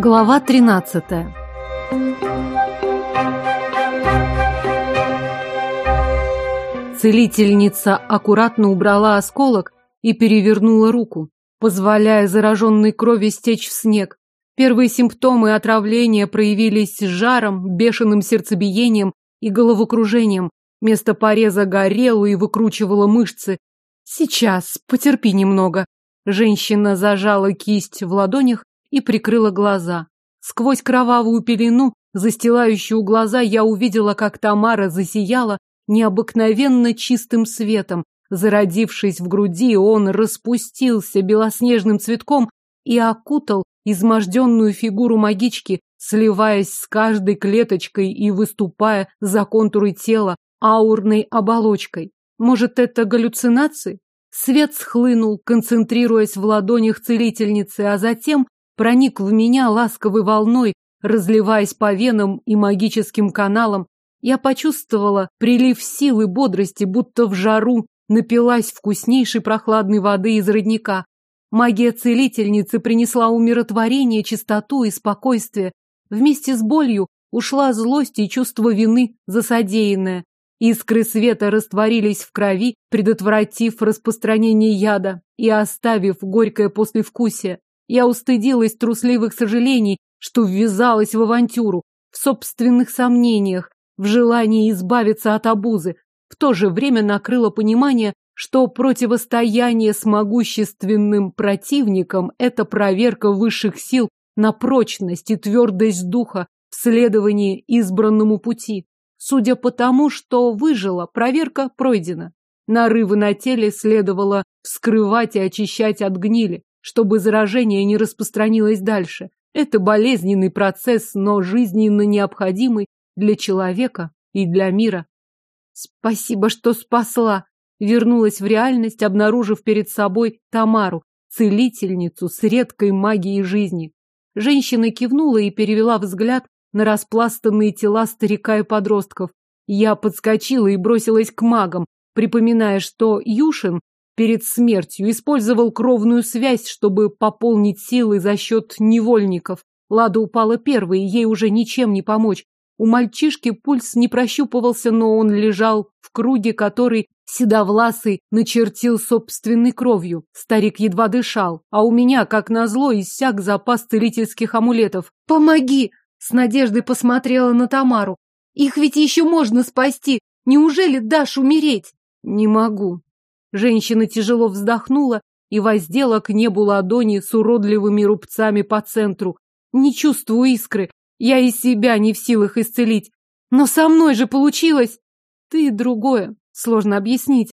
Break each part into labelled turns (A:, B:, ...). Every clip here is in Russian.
A: Глава 13. Целительница аккуратно убрала осколок и перевернула руку, позволяя зараженной крови стечь в снег. Первые симптомы отравления проявились жаром, бешеным сердцебиением и головокружением. Место пореза горело и выкручивало мышцы. Сейчас, потерпи немного. Женщина зажала кисть в ладонях и прикрыла глаза. Сквозь кровавую пелену, застилающую глаза, я увидела, как Тамара засияла необыкновенно чистым светом. Зародившись в груди, он распустился белоснежным цветком и окутал изможденную фигуру магички, сливаясь с каждой клеточкой и выступая за контуры тела аурной оболочкой. Может, это галлюцинации? Свет схлынул, концентрируясь в ладонях целительницы, а затем проник в меня ласковой волной, разливаясь по венам и магическим каналам. Я почувствовала прилив сил и бодрости, будто в жару напилась вкуснейшей прохладной воды из родника. Магия целительницы принесла умиротворение, чистоту и спокойствие. Вместе с болью ушла злость и чувство вины за содеянное. Искры света растворились в крови, предотвратив распространение яда и оставив горькое послевкусие. Я устыдилась трусливых сожалений, что ввязалась в авантюру, в собственных сомнениях, в желании избавиться от обузы. В то же время накрыло понимание, что противостояние с могущественным противником – это проверка высших сил на прочность и твердость духа в следовании избранному пути. Судя по тому, что выжила, проверка пройдена. Нарывы на теле следовало вскрывать и очищать от гнили чтобы заражение не распространилось дальше. Это болезненный процесс, но жизненно необходимый для человека и для мира. Спасибо, что спасла. Вернулась в реальность, обнаружив перед собой Тамару, целительницу с редкой магией жизни. Женщина кивнула и перевела взгляд на распластанные тела старика и подростков. Я подскочила и бросилась к магам, припоминая, что Юшин перед смертью использовал кровную связь, чтобы пополнить силы за счет невольников. Лада упала первой, ей уже ничем не помочь. У мальчишки пульс не прощупывался, но он лежал в круге, который седовласый начертил собственной кровью. Старик едва дышал, а у меня, как назло, иссяк запас целительских амулетов. «Помоги!» — с надеждой посмотрела на Тамару. «Их ведь еще можно спасти! Неужели дашь умереть?» «Не могу», Женщина тяжело вздохнула и воздела к небу ладони с уродливыми рубцами по центру. Не чувствую искры, я и себя не в силах исцелить. Но со мной же получилось! Ты другое, сложно объяснить.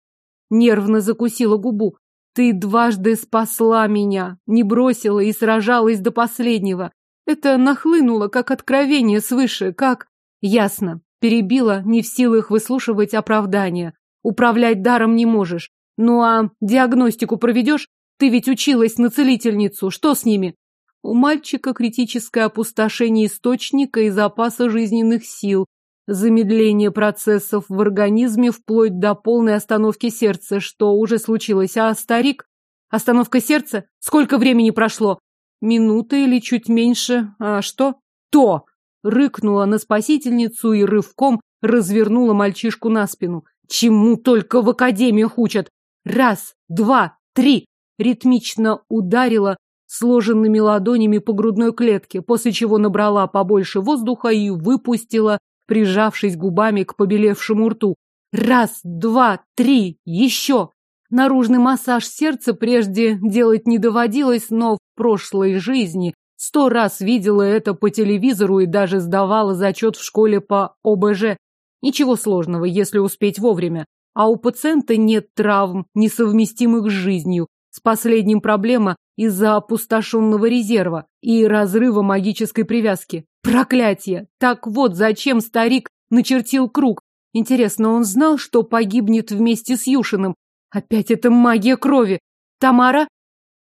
A: Нервно закусила губу. Ты дважды спасла меня, не бросила и сражалась до последнего. Это нахлынуло, как откровение свыше, как... Ясно. Перебила, не в силах выслушивать оправдания. Управлять даром не можешь. Ну а диагностику проведешь? Ты ведь училась на целительницу. Что с ними? У мальчика критическое опустошение источника и запаса жизненных сил, замедление процессов в организме вплоть до полной остановки сердца, что уже случилось. А старик? Остановка сердца? Сколько времени прошло? Минута или чуть меньше. А что? То! Рыкнула на спасительницу и рывком развернула мальчишку на спину. Чему только в академиях учат? Раз, два, три. Ритмично ударила сложенными ладонями по грудной клетке, после чего набрала побольше воздуха и выпустила, прижавшись губами к побелевшему рту. Раз, два, три, еще. Наружный массаж сердца прежде делать не доводилось, но в прошлой жизни сто раз видела это по телевизору и даже сдавала зачет в школе по ОБЖ. Ничего сложного, если успеть вовремя а у пациента нет травм, несовместимых с жизнью. С последним проблема из-за опустошенного резерва и разрыва магической привязки. Проклятие! Так вот, зачем старик начертил круг? Интересно, он знал, что погибнет вместе с Юшиным? Опять это магия крови. Тамара?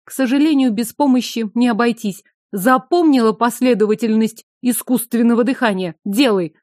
A: К сожалению, без помощи не обойтись. Запомнила последовательность искусственного дыхания. Делай.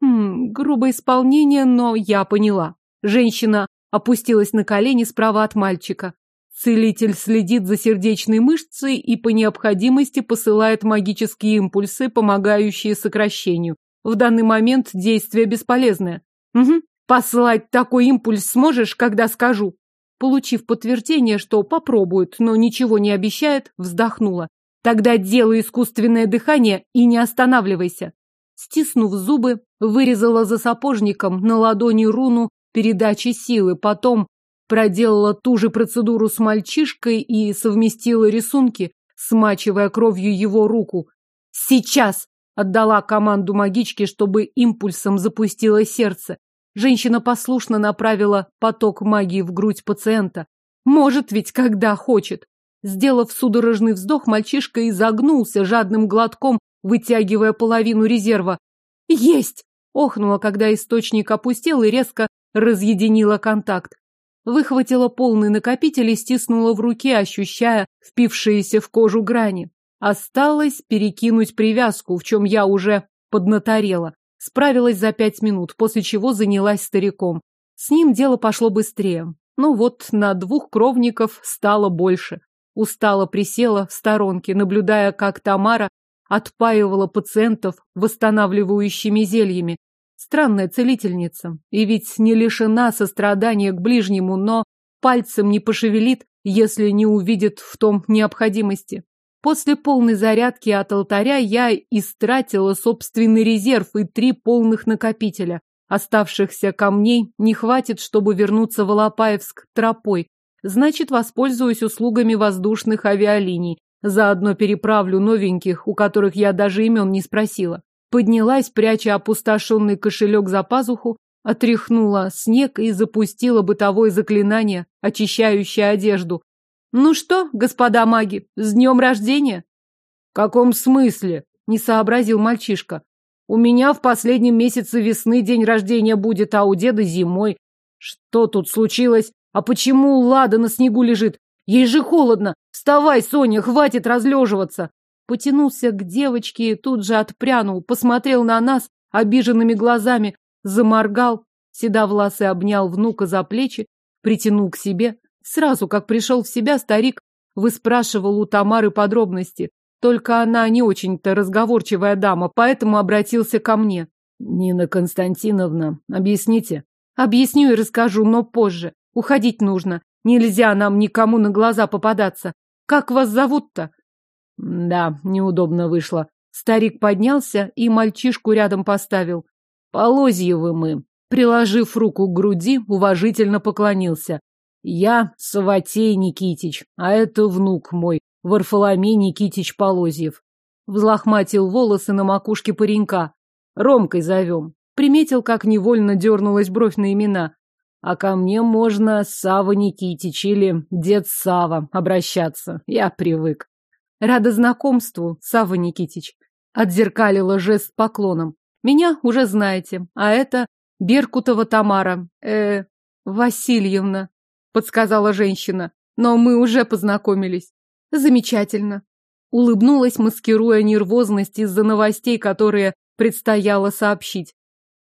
A: Хм, грубое исполнение, но я поняла. Женщина опустилась на колени справа от мальчика. Целитель следит за сердечной мышцей и по необходимости посылает магические импульсы, помогающие сокращению. В данный момент действие бесполезное. Угу. Послать такой импульс сможешь, когда скажу? Получив подтверждение, что попробует, но ничего не обещает, вздохнула. Тогда делай искусственное дыхание и не останавливайся. Стиснув зубы, вырезала за сапожником на ладони руну передачи силы, потом проделала ту же процедуру с мальчишкой и совместила рисунки, смачивая кровью его руку. «Сейчас!» — отдала команду магичке, чтобы импульсом запустило сердце. Женщина послушно направила поток магии в грудь пациента. Может ведь, когда хочет. Сделав судорожный вздох, мальчишка изогнулся жадным глотком, вытягивая половину резерва. «Есть!» — охнула, когда источник опустел и резко разъединила контакт. Выхватила полный накопитель и стиснула в руке, ощущая впившиеся в кожу грани. Осталось перекинуть привязку, в чем я уже поднаторела. Справилась за пять минут, после чего занялась стариком. С ним дело пошло быстрее. Ну вот, на двух кровников стало больше. Устало присела в сторонке, наблюдая, как Тамара отпаивала пациентов восстанавливающими зельями. Странная целительница. И ведь не лишена сострадания к ближнему, но пальцем не пошевелит, если не увидит в том необходимости. После полной зарядки от алтаря я истратила собственный резерв и три полных накопителя. Оставшихся камней не хватит, чтобы вернуться в Алапаевск тропой. Значит, воспользуюсь услугами воздушных авиалиний. Заодно переправлю новеньких, у которых я даже имен не спросила. Поднялась, пряча опустошенный кошелек за пазуху, отряхнула снег и запустила бытовое заклинание, очищающее одежду. Ну что, господа маги, с днем рождения? В каком смысле? Не сообразил мальчишка. У меня в последнем месяце весны день рождения будет, а у деда зимой. Что тут случилось? А почему Лада на снегу лежит? Ей же холодно. Вставай, Соня, хватит разлеживаться. Потянулся к девочке и тут же отпрянул, посмотрел на нас обиженными глазами, заморгал, седовласый обнял внука за плечи, притянул к себе, Сразу, как пришел в себя, старик выспрашивал у Тамары подробности. Только она не очень-то разговорчивая дама, поэтому обратился ко мне. Нина Константиновна, объясните. Объясню и расскажу, но позже. Уходить нужно. Нельзя нам никому на глаза попадаться. Как вас зовут-то? Да, неудобно вышло. Старик поднялся и мальчишку рядом поставил. Полозьевы мы. Приложив руку к груди, уважительно поклонился. Я Саватей Никитич, а это внук мой, Варфоломей Никитич Полозьев. Взлохматил волосы на макушке паренька. Ромкой зовем. Приметил, как невольно дернулась бровь на имена. А ко мне можно Сава Никитич или дед Сава обращаться. Я привык. Рада знакомству, Сава Никитич. Отзеркалила жест поклоном. Меня уже знаете, а это Беркутова Тамара, э, Васильевна подсказала женщина. Но мы уже познакомились. Замечательно. Улыбнулась, маскируя нервозность из-за новостей, которые предстояло сообщить.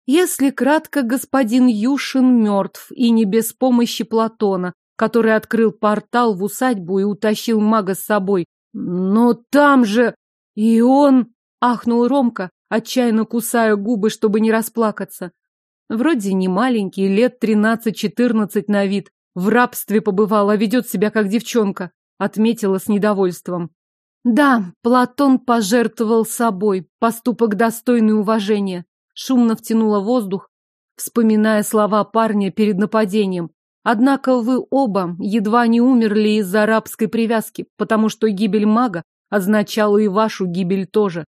A: Если кратко, господин Юшин мертв, и не без помощи Платона, который открыл портал в усадьбу и утащил мага с собой. Но там же... И он... Ахнул Ромка, отчаянно кусая губы, чтобы не расплакаться. Вроде не маленький, лет тринадцать-четырнадцать на вид, в рабстве побывала, ведет себя как девчонка, отметила с недовольством. Да, Платон пожертвовал собой, поступок достойный уважения. Шумно втянула воздух, вспоминая слова парня перед нападением. Однако вы оба едва не умерли из-за рабской привязки, потому что гибель мага означала и вашу гибель тоже.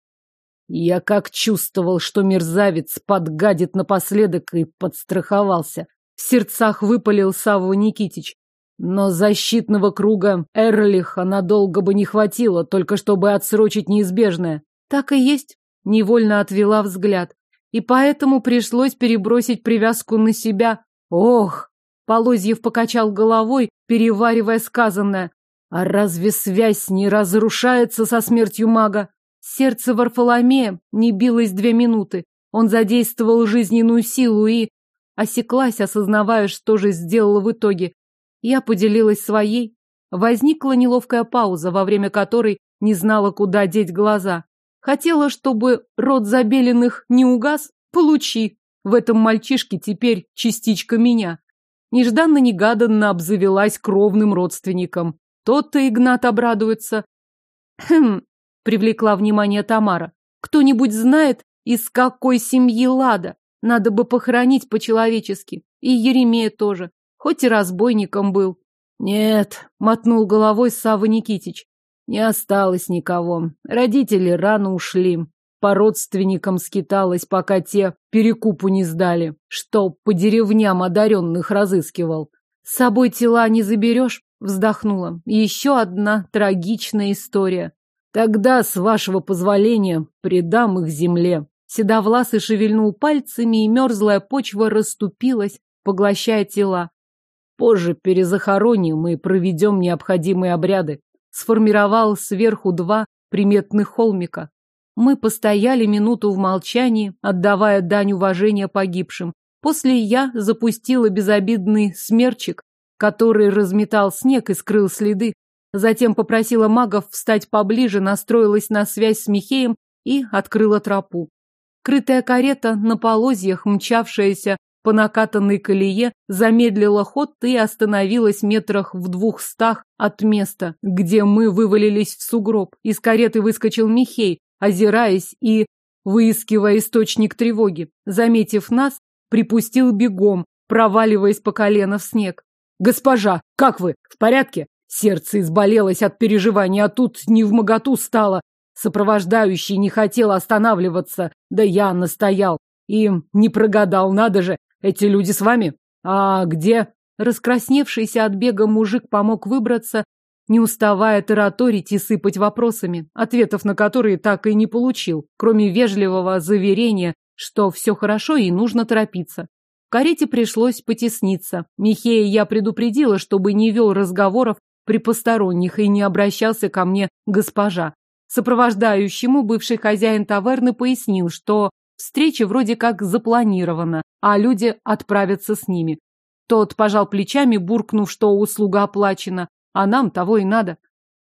A: Я как чувствовал, что мерзавец подгадит напоследок и подстраховался. В сердцах выпалил Савва Никитич. Но защитного круга Эрлиха надолго бы не хватило, только чтобы отсрочить неизбежное. Так и есть. Невольно отвела взгляд. И поэтому пришлось перебросить привязку на себя. Ох! Полозьев покачал головой, переваривая сказанное. А разве связь не разрушается со смертью мага? Сердце Варфоломея не билось две минуты. Он задействовал жизненную силу и Осеклась, осознавая, что же сделала в итоге. Я поделилась своей. Возникла неловкая пауза, во время которой не знала, куда деть глаза. Хотела, чтобы род забеленных не угас? Получи. В этом мальчишке теперь частичка меня. Нежданно-негаданно обзавелась кровным родственником. Тот-то Игнат обрадуется. Хм, привлекла внимание Тамара. Кто-нибудь знает, из какой семьи Лада? Надо бы похоронить по-человечески. И Еремея тоже. Хоть и разбойником был. Нет, мотнул головой Сава Никитич. Не осталось никого. Родители рано ушли. По родственникам скиталась, пока те перекупу не сдали. Что по деревням одаренных разыскивал. С собой тела не заберешь? Вздохнула. Еще одна трагичная история. Тогда, с вашего позволения, предам их земле. Седовласый шевельнул пальцами, и мерзлая почва расступилась, поглощая тела. Позже перезахороним и проведем необходимые обряды. Сформировал сверху два приметных холмика. Мы постояли минуту в молчании, отдавая дань уважения погибшим. После я запустила безобидный смерчик, который разметал снег и скрыл следы. Затем попросила магов встать поближе, настроилась на связь с Михеем и открыла тропу. Крытая карета на полозьях, мчавшаяся по накатанной колее, замедлила ход и остановилась метрах в двухстах от места, где мы вывалились в сугроб. Из кареты выскочил Михей, озираясь и выискивая источник тревоги. Заметив нас, припустил бегом, проваливаясь по колено в снег. «Госпожа, как вы? В порядке?» Сердце изболелось от переживания, а тут не в моготу стало. Сопровождающий не хотел останавливаться, да я настоял. И не прогадал, надо же, эти люди с вами? А где? Раскрасневшийся от бега мужик помог выбраться, не уставая тараторить и сыпать вопросами, ответов на которые так и не получил, кроме вежливого заверения, что все хорошо и нужно торопиться. В карете пришлось потесниться. Михея я предупредила, чтобы не вел разговоров при посторонних и не обращался ко мне госпожа. Сопровождающему бывший хозяин таверны пояснил, что Встреча вроде как запланирована, а люди отправятся с ними. Тот пожал плечами, буркнув, что услуга оплачена, а нам того и надо.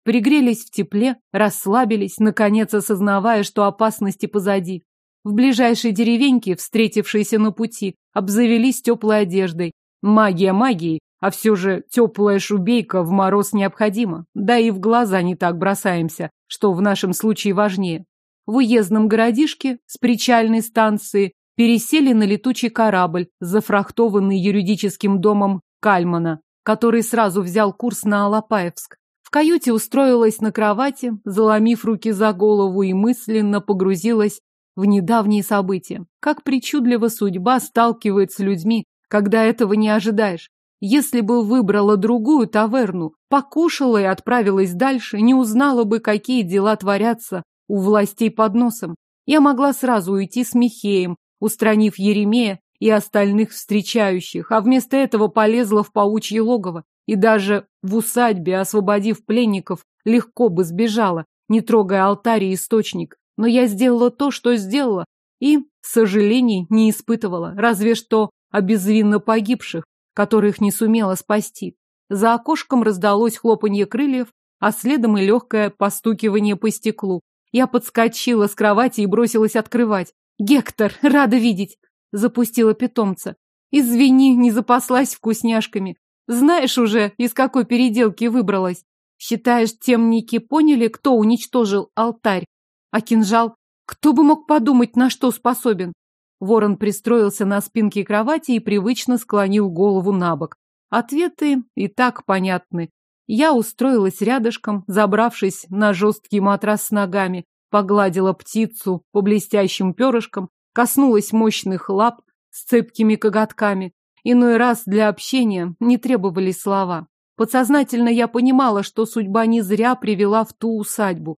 A: Пригрелись в тепле, расслабились, наконец осознавая, что опасности позади. В ближайшей деревеньке, встретившейся на пути, обзавелись теплой одеждой. Магия магией, а все же теплая шубейка в мороз необходима. Да и в глаза не так бросаемся, что в нашем случае важнее в уездном городишке с причальной станции пересели на летучий корабль, зафрахтованный юридическим домом Кальмана, который сразу взял курс на Алапаевск. В каюте устроилась на кровати, заломив руки за голову и мысленно погрузилась в недавние события. Как причудливо судьба сталкивает с людьми, когда этого не ожидаешь. Если бы выбрала другую таверну, покушала и отправилась дальше, не узнала бы, какие дела творятся у властей под носом. Я могла сразу уйти с Михеем, устранив Еремея и остальных встречающих, а вместо этого полезла в паучье логово и даже в усадьбе, освободив пленников, легко бы сбежала, не трогая алтарь и источник. Но я сделала то, что сделала, и сожалений не испытывала, разве что о безвинно погибших, которых не сумела спасти. За окошком раздалось хлопанье крыльев, а следом и легкое постукивание по стеклу. Я подскочила с кровати и бросилась открывать. «Гектор, рада видеть!» Запустила питомца. «Извини, не запаслась вкусняшками. Знаешь уже, из какой переделки выбралась. Считаешь, темники поняли, кто уничтожил алтарь? А кинжал? Кто бы мог подумать, на что способен?» Ворон пристроился на спинке кровати и привычно склонил голову на бок. Ответы и так понятны. Я устроилась рядышком, забравшись на жесткий матрас с ногами, погладила птицу по блестящим перышкам, коснулась мощных лап с цепкими коготками. Иной раз для общения не требовались слова. Подсознательно я понимала, что судьба не зря привела в ту усадьбу.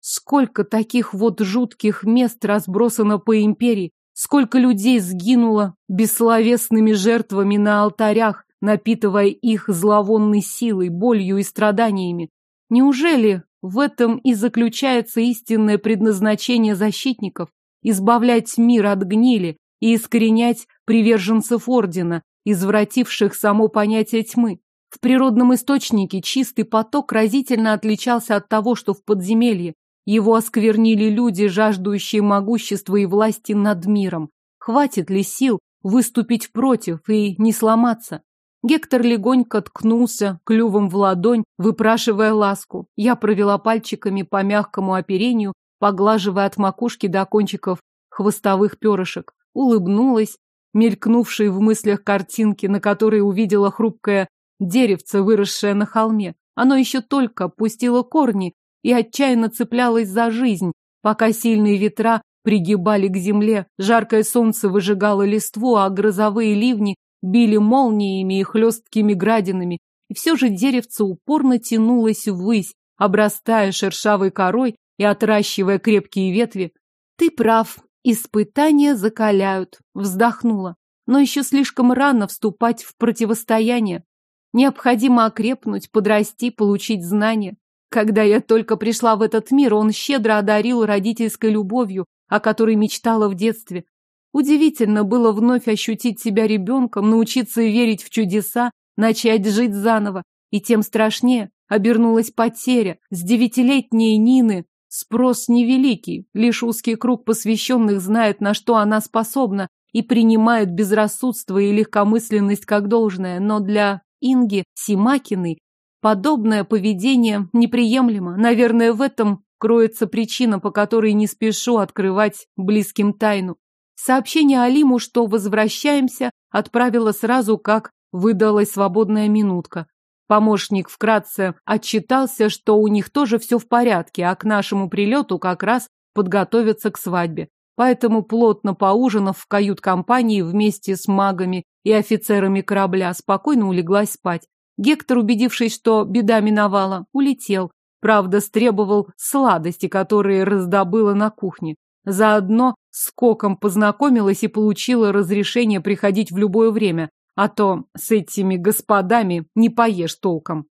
A: Сколько таких вот жутких мест разбросано по империи, сколько людей сгинуло бессловесными жертвами на алтарях, напитывая их зловонной силой, болью и страданиями. Неужели в этом и заключается истинное предназначение защитников – избавлять мир от гнили и искоренять приверженцев Ордена, извративших само понятие тьмы? В природном источнике чистый поток разительно отличался от того, что в подземелье. Его осквернили люди, жаждущие могущества и власти над миром. Хватит ли сил выступить против и не сломаться? Гектор легонько ткнулся клювом в ладонь, выпрашивая ласку. Я провела пальчиками по мягкому оперению, поглаживая от макушки до кончиков хвостовых перышек. Улыбнулась, мелькнувшей в мыслях картинки, на которой увидела хрупкое деревце, выросшее на холме. Оно еще только пустило корни и отчаянно цеплялось за жизнь, пока сильные ветра пригибали к земле, жаркое солнце выжигало листву, а грозовые ливни били молниями и хлесткими градинами. И все же деревце упорно тянулось ввысь, обрастая шершавой корой и отращивая крепкие ветви. Ты прав, испытания закаляют, вздохнула. Но еще слишком рано вступать в противостояние. Необходимо окрепнуть, подрасти, получить знания. Когда я только пришла в этот мир, он щедро одарил родительской любовью, о которой мечтала в детстве. Удивительно было вновь ощутить себя ребенком, научиться верить в чудеса, начать жить заново. И тем страшнее обернулась потеря. С девятилетней Нины спрос невеликий, лишь узкий круг посвященных знает, на что она способна, и принимает безрассудство и легкомысленность как должное, но для Инги Симакиной подобное поведение неприемлемо. Наверное, в этом кроется причина, по которой не спешу открывать близким тайну. Сообщение Алиму, что возвращаемся, отправила сразу, как выдалась свободная минутка. Помощник вкратце отчитался, что у них тоже все в порядке, а к нашему прилету как раз подготовятся к свадьбе. Поэтому, плотно поужинав в кают-компании вместе с магами и офицерами корабля, спокойно улеглась спать. Гектор, убедившись, что беда миновала, улетел. Правда, стребовал сладости, которые раздобыла на кухне. Заодно с Коком познакомилась и получила разрешение приходить в любое время, а то с этими господами не поешь толком.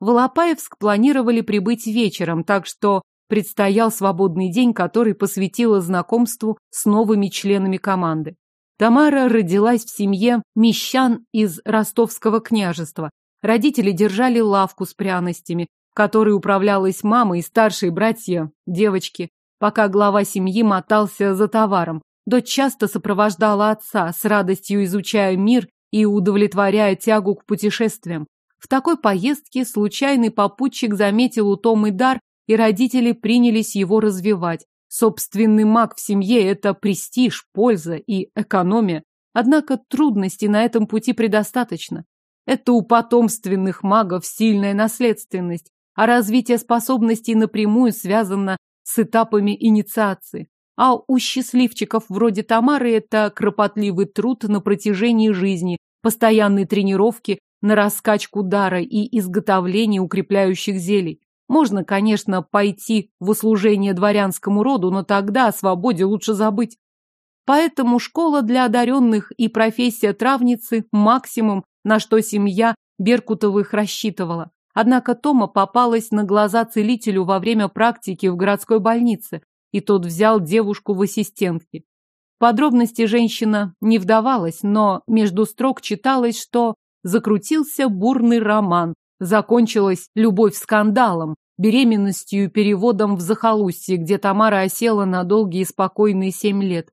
A: В Алапаевск планировали прибыть вечером, так что предстоял свободный день, который посвятила знакомству с новыми членами команды. Тамара родилась в семье мещан из ростовского княжества. Родители держали лавку с пряностями, которой управлялась мама и старшие братья, девочки. Пока глава семьи мотался за товаром, дочь часто сопровождала отца, с радостью изучая мир и удовлетворяя тягу к путешествиям. В такой поездке случайный попутчик заметил у Томы дар, и родители принялись его развивать. Собственный маг в семье – это престиж, польза и экономия. Однако трудностей на этом пути предостаточно. Это у потомственных магов сильная наследственность, а развитие способностей напрямую связано с этапами инициации. А у счастливчиков вроде Тамары это кропотливый труд на протяжении жизни, постоянные тренировки на раскачку дара и изготовление укрепляющих зелий. Можно, конечно, пойти в услужение дворянскому роду, но тогда о свободе лучше забыть. Поэтому школа для одаренных и профессия травницы – максимум, на что семья Беркутовых рассчитывала. Однако Тома попалась на глаза целителю во время практики в городской больнице, и тот взял девушку в ассистентки. Подробности женщина не вдавалась, но между строк читалось, что закрутился бурный роман, закончилась любовь скандалом, беременностью и переводом в захолустье, где Тамара осела на долгие спокойные семь лет.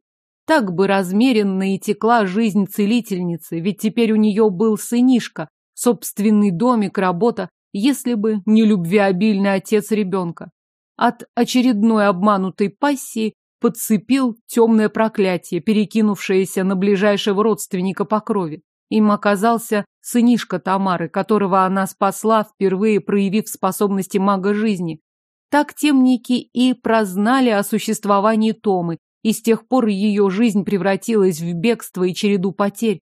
A: Так бы размеренно и текла жизнь целительницы, ведь теперь у нее был сынишка, собственный домик, работа, если бы не любвеобильный отец ребенка. От очередной обманутой пассии подцепил темное проклятие, перекинувшееся на ближайшего родственника по крови. Им оказался сынишка Тамары, которого она спасла, впервые проявив способности мага жизни. Так темники и прознали о существовании Томы, и с тех пор ее жизнь превратилась в бегство и череду потерь.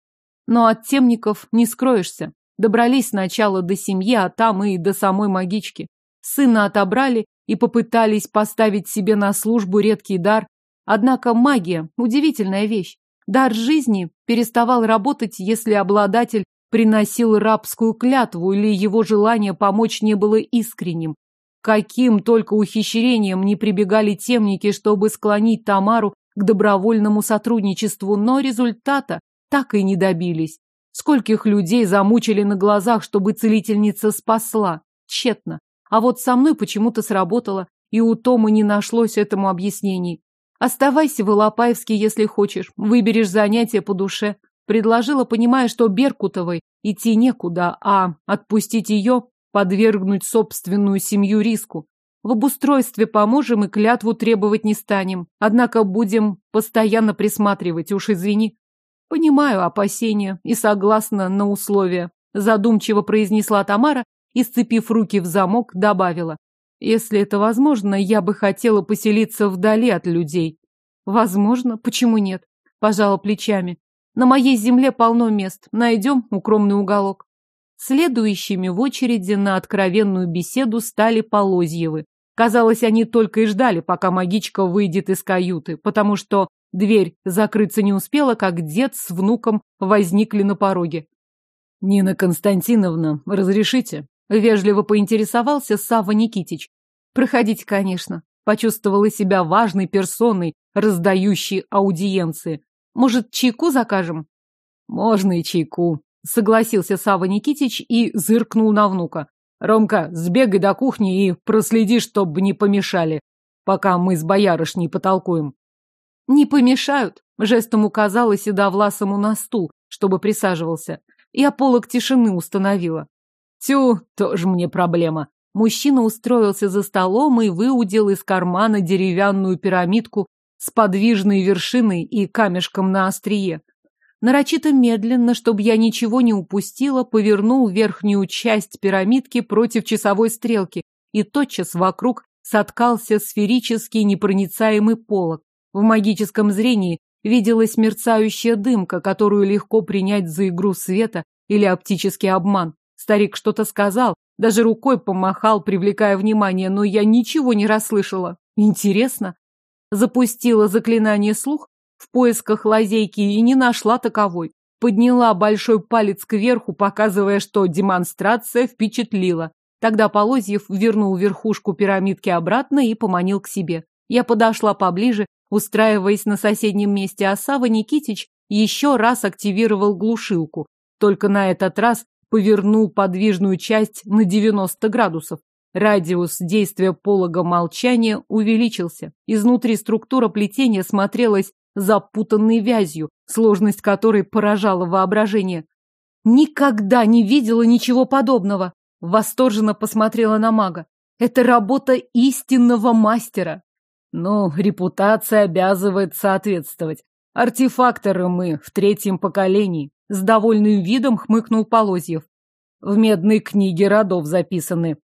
A: Но от темников не скроешься. Добрались сначала до семьи, а там и до самой магички. Сына отобрали и попытались поставить себе на службу редкий дар. Однако магия – удивительная вещь. Дар жизни переставал работать, если обладатель приносил рабскую клятву или его желание помочь не было искренним. Каким только ухищрением не прибегали темники, чтобы склонить Тамару к добровольному сотрудничеству, но результата так и не добились. Скольких людей замучили на глазах, чтобы целительница спасла. Тщетно. А вот со мной почему-то сработало, и у Тома не нашлось этому объяснений. Оставайся в Илопаевске, если хочешь. Выберешь занятие по душе. Предложила, понимая, что Беркутовой идти некуда, а отпустить ее, подвергнуть собственную семью риску. В обустройстве поможем и клятву требовать не станем. Однако будем постоянно присматривать, уж извини. Понимаю опасения и согласна на условия. Задумчиво произнесла Тамара и, сцепив руки в замок, добавила. Если это возможно, я бы хотела поселиться вдали от людей. Возможно, почему нет? Пожала плечами. На моей земле полно мест. Найдем укромный уголок. Следующими в очереди на откровенную беседу стали Полозьевы. Казалось, они только и ждали, пока магичка выйдет из каюты, потому что дверь закрыться не успела, как дед с внуком возникли на пороге. «Нина Константиновна, разрешите?» Вежливо поинтересовался Сава Никитич. Проходите, конечно. Почувствовала себя важной персоной, раздающей аудиенции. Может, чайку закажем? Можно и чайку, согласился Сава Никитич и зыркнул на внука. Ромка, сбегай до кухни и проследи, чтобы не помешали, пока мы с боярышней потолкуем. Не помешают, жестом указала седовласому на стул, чтобы присаживался. Я полок тишины установила. Тю, тоже мне проблема. Мужчина устроился за столом и выудил из кармана деревянную пирамидку с подвижной вершиной и камешком на острие. Нарочито медленно, чтобы я ничего не упустила, повернул верхнюю часть пирамидки против часовой стрелки, и тотчас вокруг соткался сферический непроницаемый полог. В магическом зрении виделась мерцающая дымка, которую легко принять за игру света или оптический обман. Старик что-то сказал, даже рукой помахал, привлекая внимание, но я ничего не расслышала. Интересно. Запустила заклинание слух в поисках лазейки и не нашла таковой. Подняла большой палец кверху, показывая, что демонстрация впечатлила. Тогда Полозьев вернул верхушку пирамидки обратно и поманил к себе. Я подошла поближе, устраиваясь на соседнем месте, а Сава Никитич еще раз активировал глушилку. Только на этот раз повернул подвижную часть на 90 градусов. Радиус действия полога молчания увеличился. Изнутри структура плетения смотрелась запутанной вязью, сложность которой поражала воображение. Никогда не видела ничего подобного. Восторженно посмотрела на мага. Это работа истинного мастера. Но репутация обязывает соответствовать. Артефакторы мы в третьем поколении. С довольным видом хмыкнул Полозьев. В медной книге родов записаны.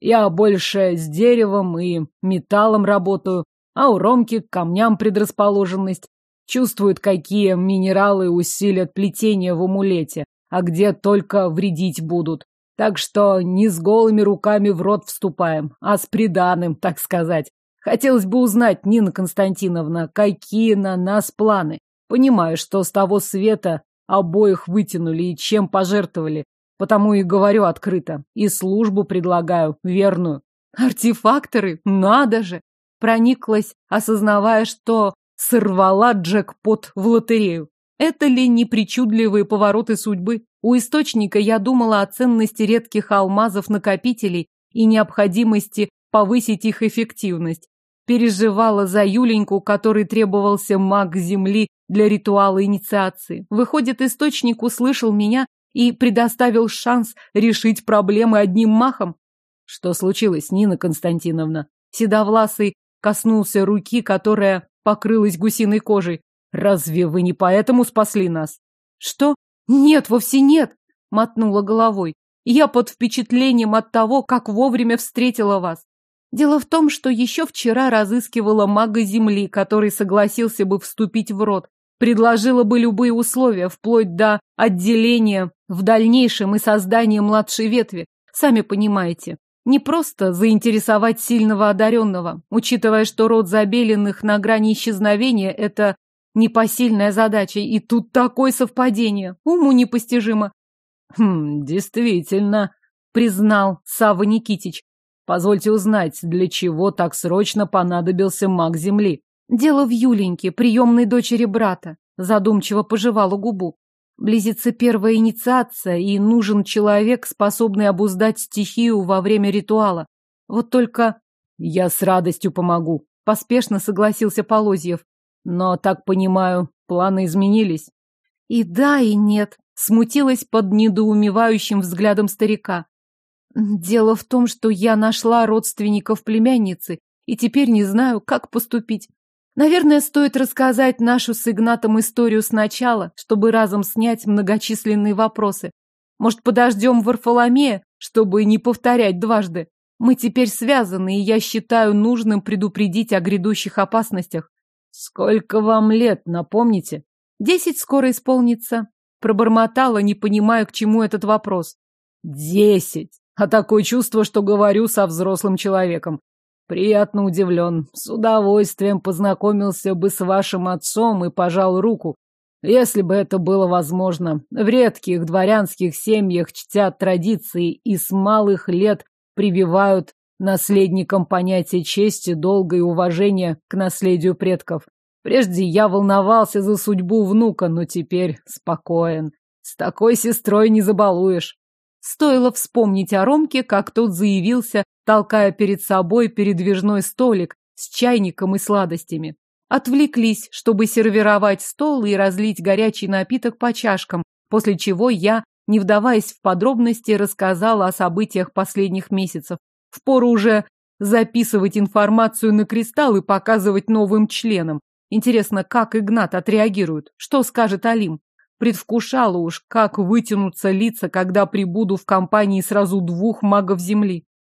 A: Я больше с деревом и металлом работаю, а у Ромки к камням предрасположенность. Чувствует, какие минералы усилят плетение в амулете, а где только вредить будут. Так что не с голыми руками в рот вступаем, а с приданым, так сказать. Хотелось бы узнать, Нина Константиновна, какие на нас планы. Понимаю, что с того света Обоих вытянули и чем пожертвовали. Потому и говорю открыто. И службу предлагаю, верную. Артефакторы? Надо же! Прониклась, осознавая, что сорвала джекпот в лотерею. Это ли не причудливые повороты судьбы? У источника я думала о ценности редких алмазов-накопителей и необходимости повысить их эффективность. Переживала за Юленьку, которой требовался маг земли для ритуала инициации. Выходит, источник услышал меня и предоставил шанс решить проблемы одним махом. Что случилось, Нина Константиновна? Седовласый коснулся руки, которая покрылась гусиной кожей. Разве вы не поэтому спасли нас? Что? Нет, вовсе нет, мотнула головой. Я под впечатлением от того, как вовремя встретила вас. Дело в том, что еще вчера разыскивала мага Земли, который согласился бы вступить в род. Предложила бы любые условия, вплоть до отделения в дальнейшем и создания младшей ветви. Сами понимаете, не просто заинтересовать сильного одаренного, учитывая, что род Забеленных на грани исчезновения – это непосильная задача, и тут такое совпадение, уму непостижимо. Хм, действительно, признал Сава Никитич. Позвольте узнать, для чего так срочно понадобился маг Земли? Дело в Юленьке, приемной дочери брата. Задумчиво пожевала губу. Близится первая инициация, и нужен человек, способный обуздать стихию во время ритуала. Вот только... Я с радостью помогу, поспешно согласился Полозьев. Но, так понимаю, планы изменились. И да, и нет. Смутилась под недоумевающим взглядом старика. Дело в том, что я нашла родственников племянницы и теперь не знаю, как поступить. Наверное, стоит рассказать нашу с Игнатом историю сначала, чтобы разом снять многочисленные вопросы. Может, подождем Варфоломея, чтобы не повторять дважды? Мы теперь связаны, и я считаю нужным предупредить о грядущих опасностях. Сколько вам лет, напомните? Десять скоро исполнится. Пробормотала, не понимая, к чему этот вопрос. Десять! А такое чувство, что говорю со взрослым человеком. Приятно удивлен. С удовольствием познакомился бы с вашим отцом и пожал руку, если бы это было возможно. В редких дворянских семьях чтят традиции и с малых лет прививают наследникам понятие чести, долга и уважения к наследию предков. Прежде я волновался за судьбу внука, но теперь спокоен. С такой сестрой не забалуешь. Стоило вспомнить о Ромке, как тот заявился, толкая перед собой передвижной столик с чайником и сладостями. Отвлеклись, чтобы сервировать стол и разлить горячий напиток по чашкам, после чего я, не вдаваясь в подробности, рассказала о событиях последних месяцев. Впору уже записывать информацию на кристалл и показывать новым членам. Интересно, как Игнат отреагирует? Что скажет Алим? Предвкушала уж, как вытянутся лица, когда прибуду в компании сразу двух магов Земли.